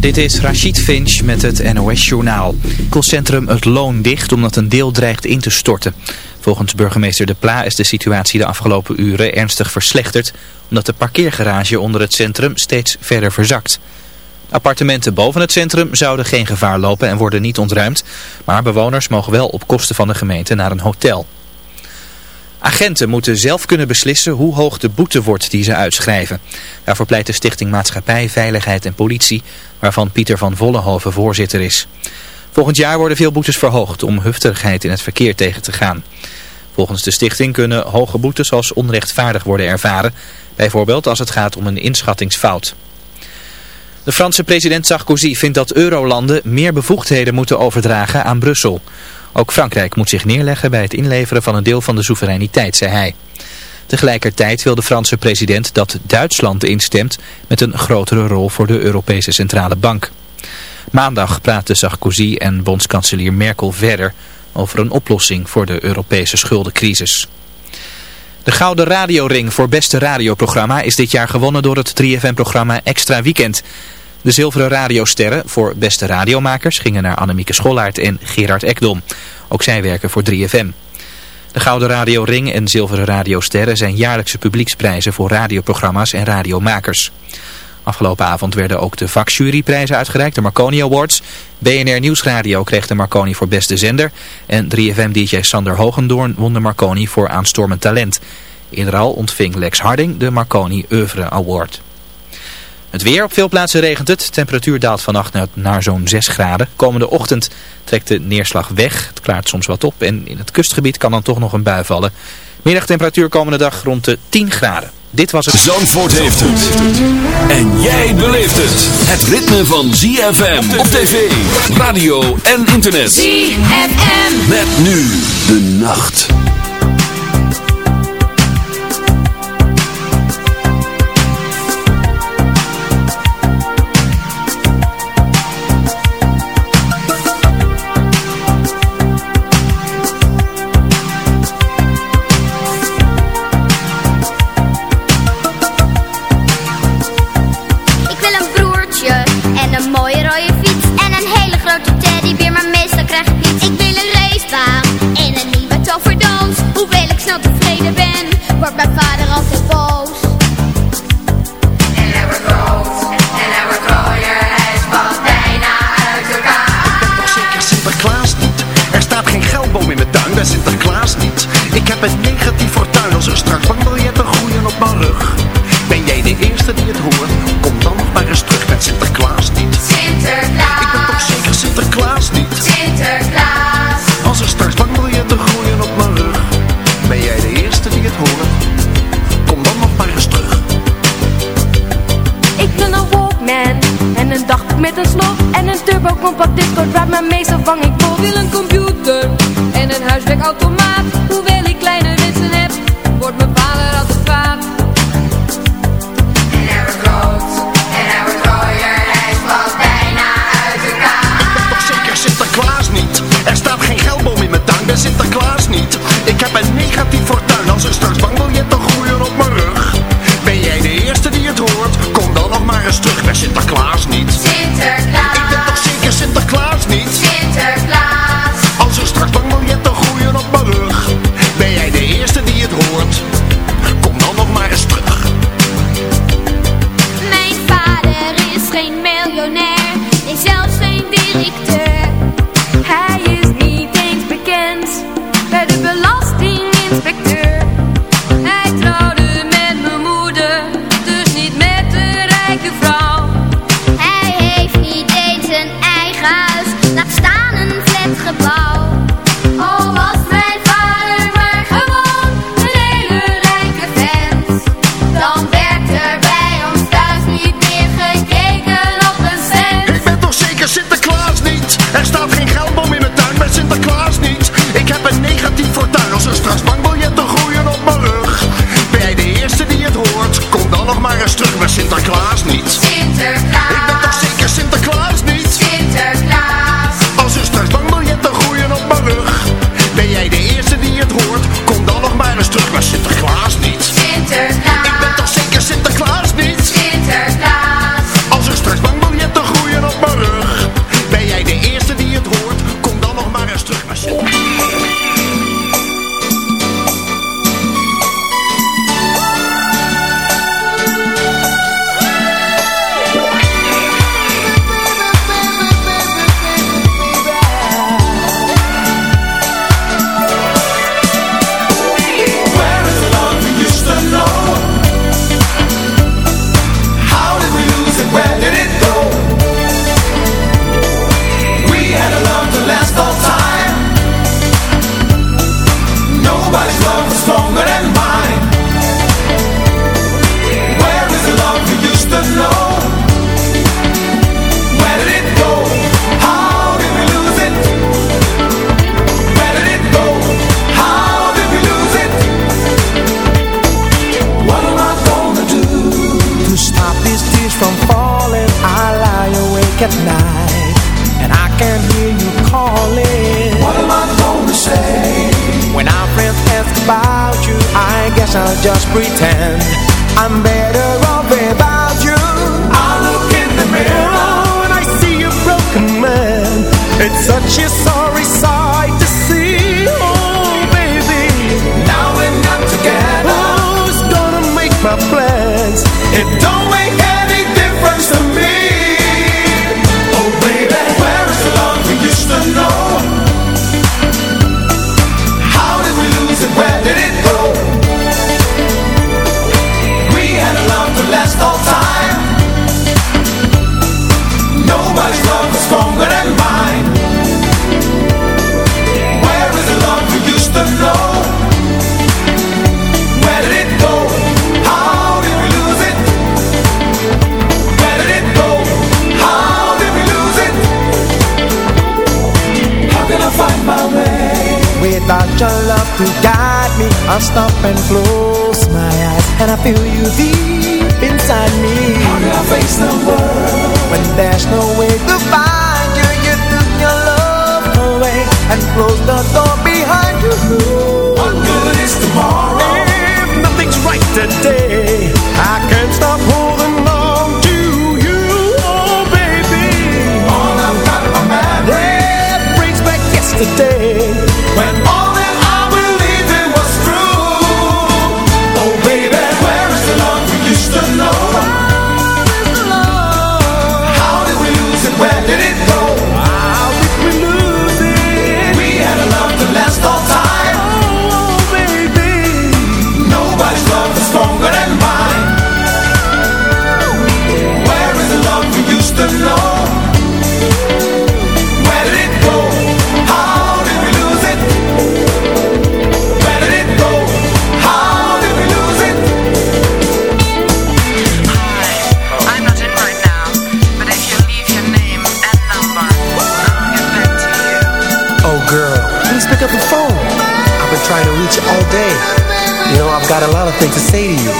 Dit is Rachid Finch met het NOS-journaal. Centrum Het Loon dicht omdat een deel dreigt in te storten. Volgens burgemeester De Pla is de situatie de afgelopen uren ernstig verslechterd... omdat de parkeergarage onder het centrum steeds verder verzakt. Appartementen boven het centrum zouden geen gevaar lopen en worden niet ontruimd... maar bewoners mogen wel op kosten van de gemeente naar een hotel. Agenten moeten zelf kunnen beslissen hoe hoog de boete wordt die ze uitschrijven. Daarvoor pleit de Stichting Maatschappij, Veiligheid en Politie, waarvan Pieter van Vollenhoven voorzitter is. Volgend jaar worden veel boetes verhoogd om hufterigheid in het verkeer tegen te gaan. Volgens de stichting kunnen hoge boetes als onrechtvaardig worden ervaren, bijvoorbeeld als het gaat om een inschattingsfout. De Franse president Sarkozy vindt dat eurolanden meer bevoegdheden moeten overdragen aan Brussel. Ook Frankrijk moet zich neerleggen bij het inleveren van een deel van de soevereiniteit, zei hij. Tegelijkertijd wil de Franse president dat Duitsland instemt met een grotere rol voor de Europese Centrale Bank. Maandag praten Sarkozy en bondskanselier Merkel verder over een oplossing voor de Europese schuldencrisis. De Gouden Radioring voor beste radioprogramma is dit jaar gewonnen door het 3FM-programma Extra Weekend. De zilveren radiosterren voor beste radiomakers gingen naar Annemieke Schollaert en Gerard Ekdom. Ook zij werken voor 3FM. De Gouden Radio Ring en Zilveren Radiosterren zijn jaarlijkse publieksprijzen voor radioprogramma's en radiomakers. Afgelopen avond werden ook de vakjuryprijzen uitgereikt, de Marconi Awards. BNR Nieuwsradio kreeg de Marconi voor beste zender. En 3FM-dj Sander Hogendoorn won de Marconi voor aanstormend talent. Eerder al ontving Lex Harding de Marconi Oeuvre Award. Het weer op veel plaatsen regent het. Temperatuur daalt vannacht naar, naar zo'n 6 graden. Komende ochtend trekt de neerslag weg. Het klaart soms wat op en in het kustgebied kan dan toch nog een bui vallen. Middagtemperatuur komende dag rond de 10 graden. Dit was het... Zandvoort heeft het. En jij beleeft het. Het ritme van ZFM op tv, radio en internet. ZFM. Met nu de nacht. pretend. I stop and close my eyes And I feel you deep inside me. How do I face the world. When there's no way to find you You took your love away And closed the door behind you. What good is tomorrow. something to say to you.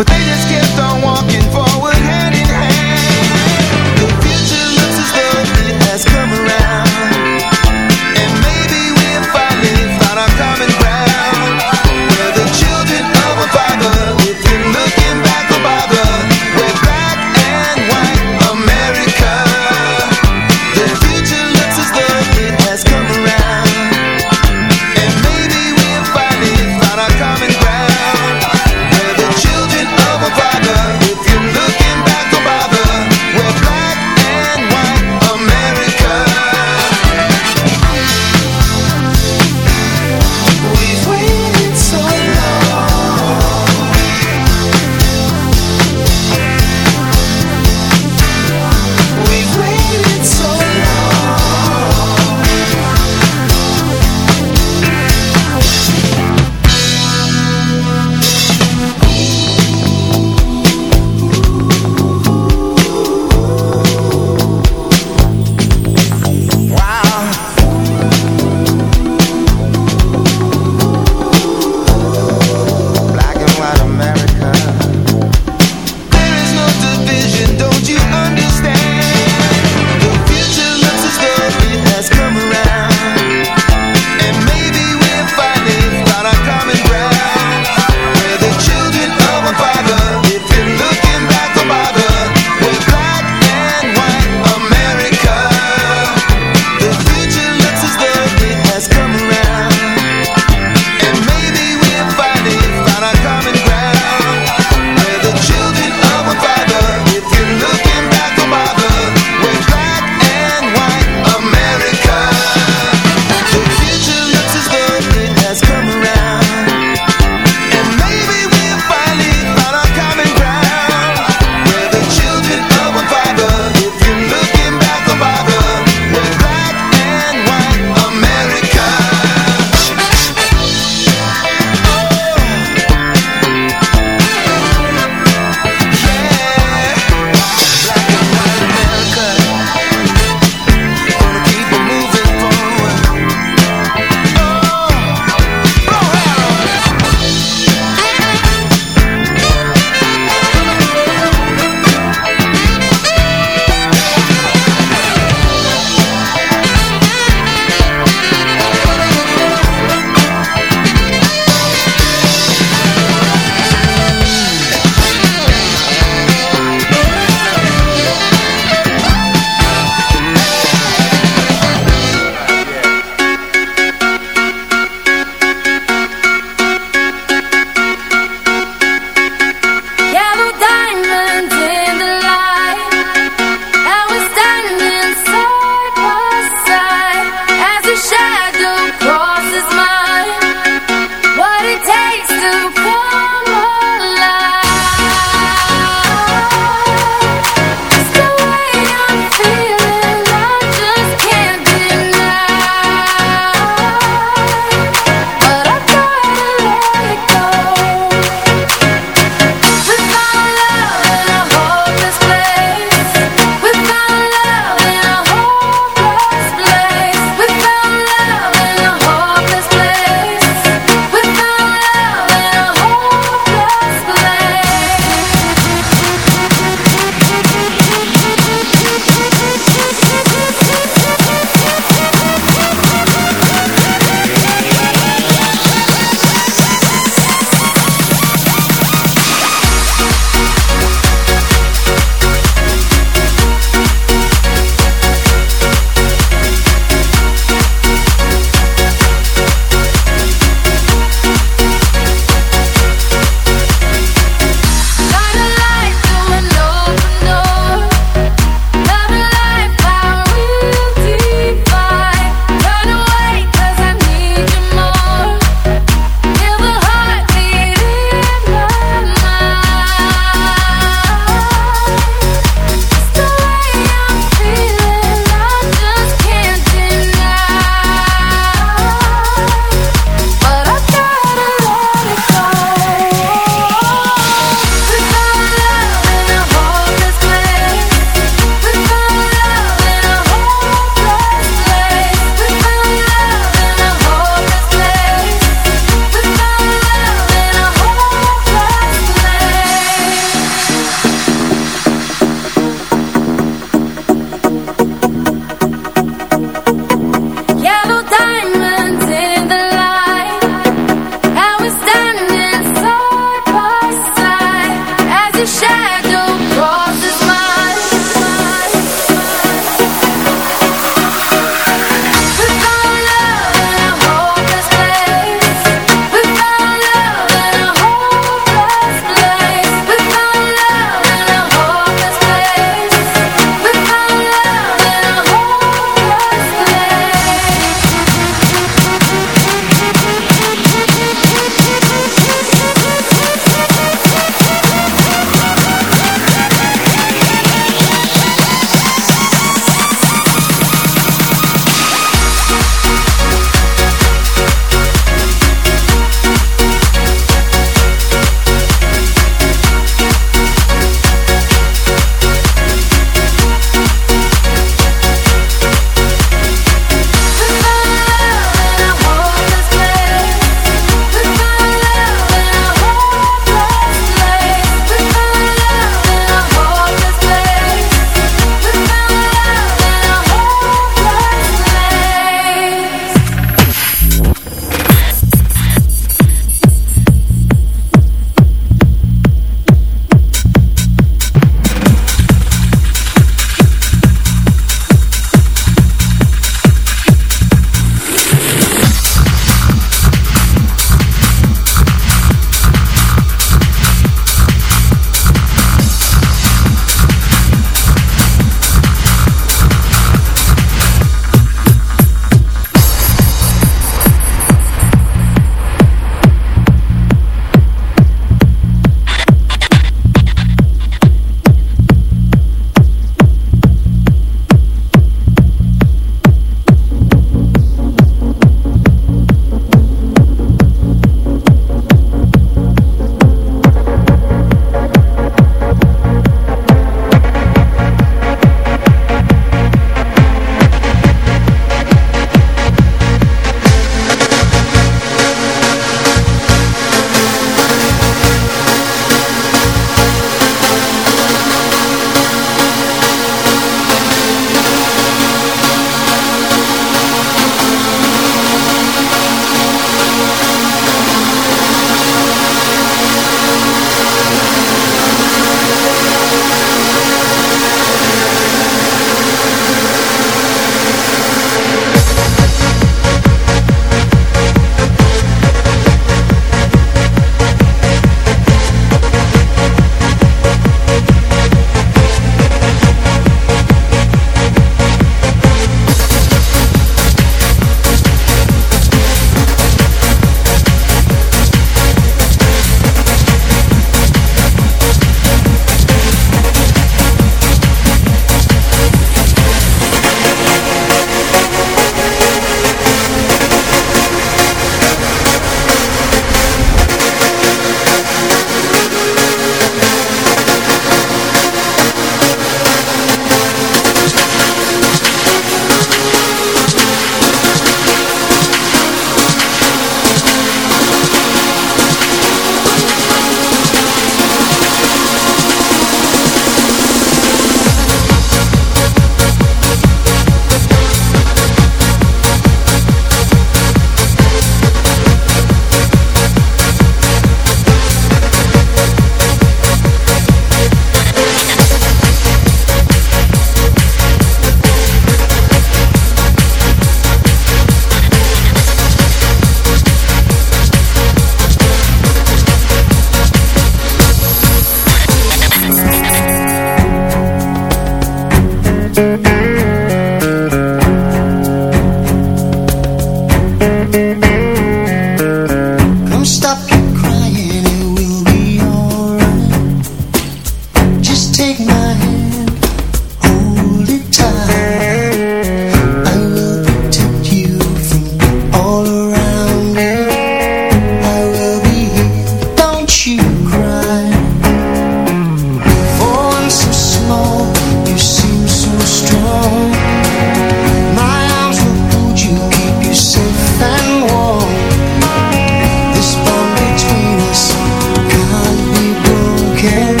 yeah.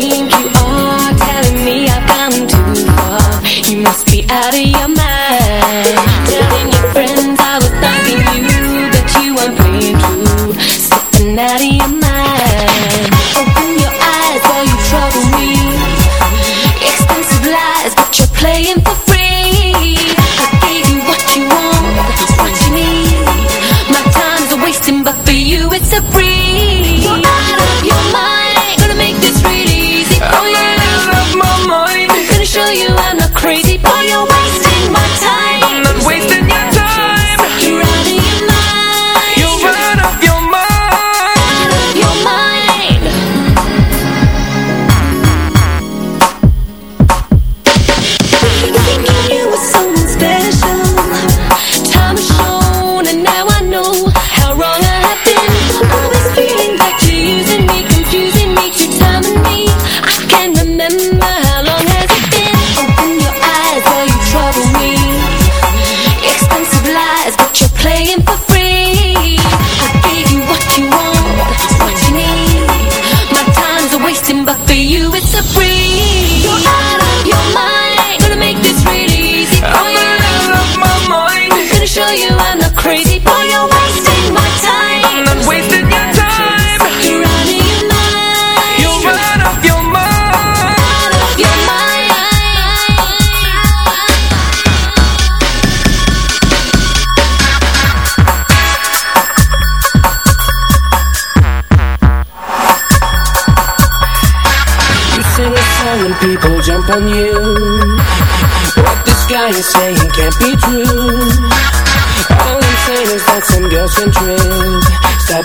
thing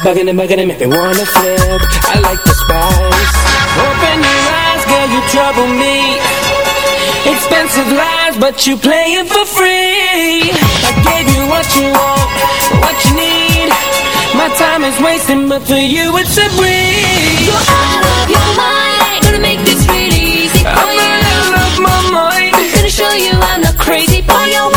bugging and bugging and make me wanna flip. I like the spice. Open your eyes, girl, you trouble me. Expensive lies, but you play it for free. I gave you what you want, what you need. My time is wasting, but for you it's a breeze. You're out of your mind, gonna make this really easy for I'm you. out of my mind. Gonna show you I'm not crazy, boy, you're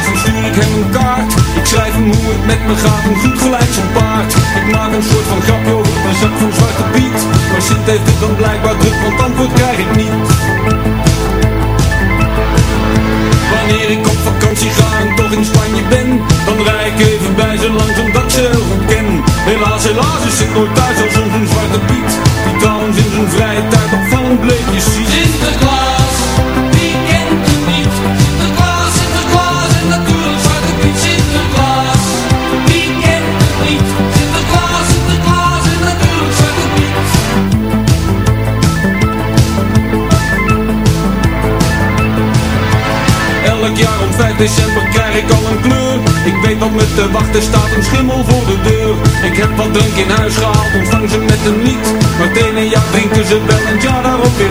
ik hem een kaart. Ik schrijf hem hoe het met me gaat en goed gelijk zo'n paard. Ik maak een soort van grapje over mijn zak van Zwarte Piet. Maar Sint heeft het dan blijkbaar druk, want antwoord krijg ik niet te wachten staat een schimmel voor de deur. Ik heb wat drank in huis gehaald, ontvang ze met een Maar het ene jaar drinken ze wel en het jaar daarop weer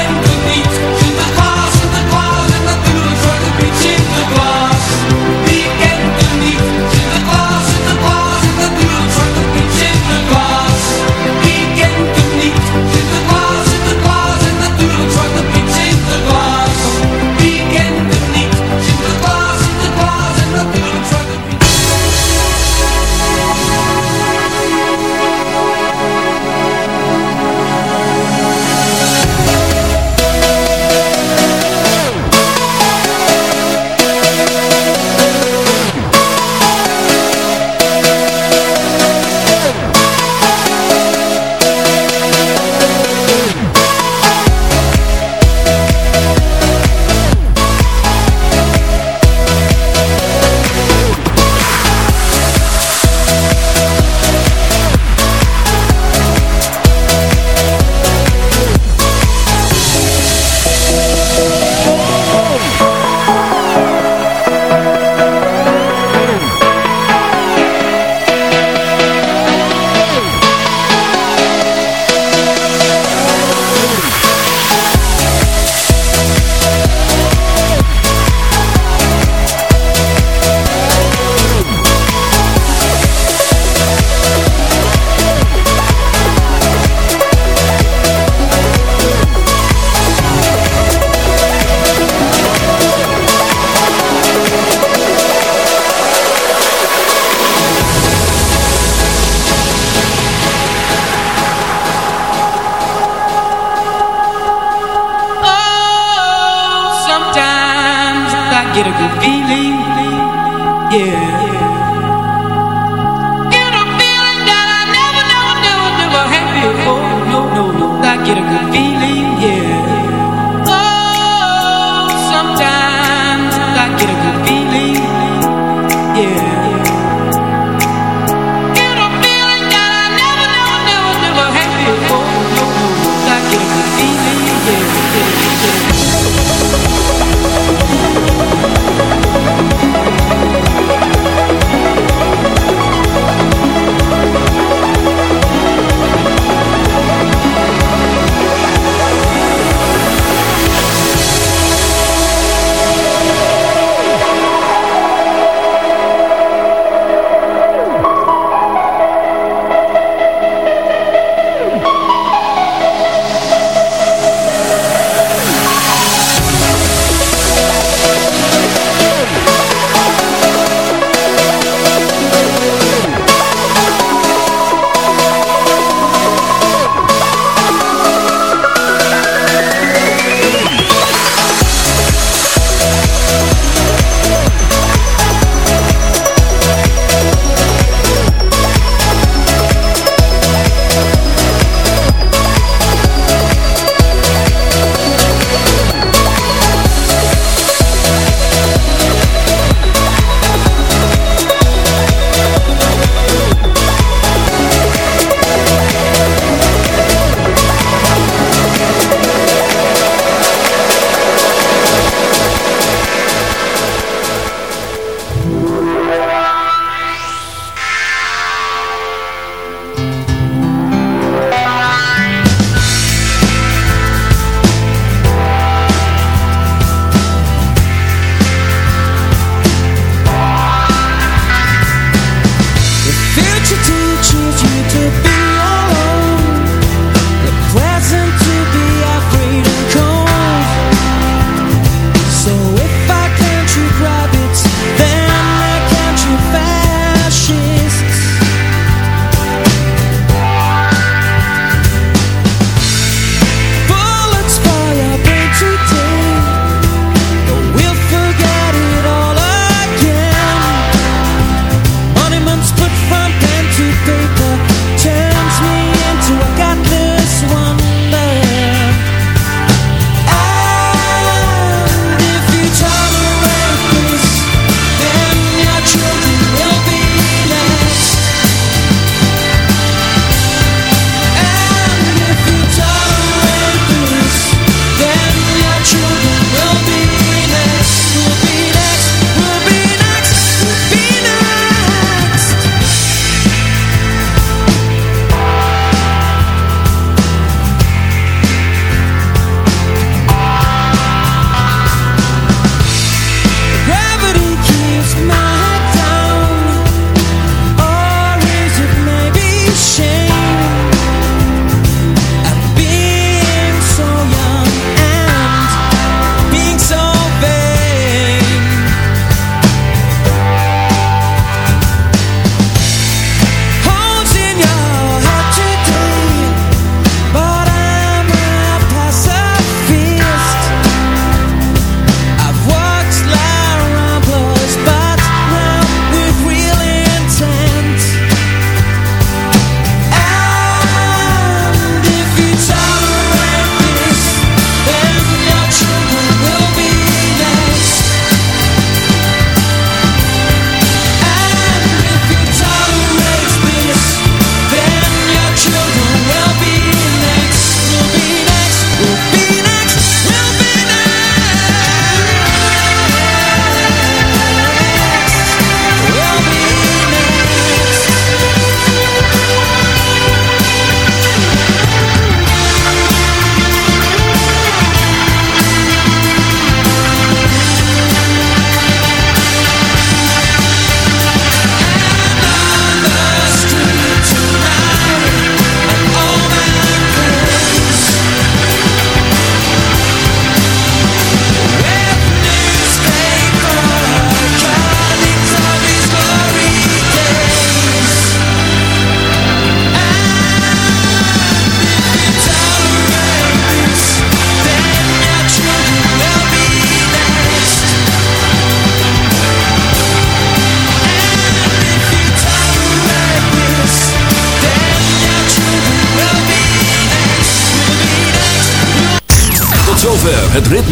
be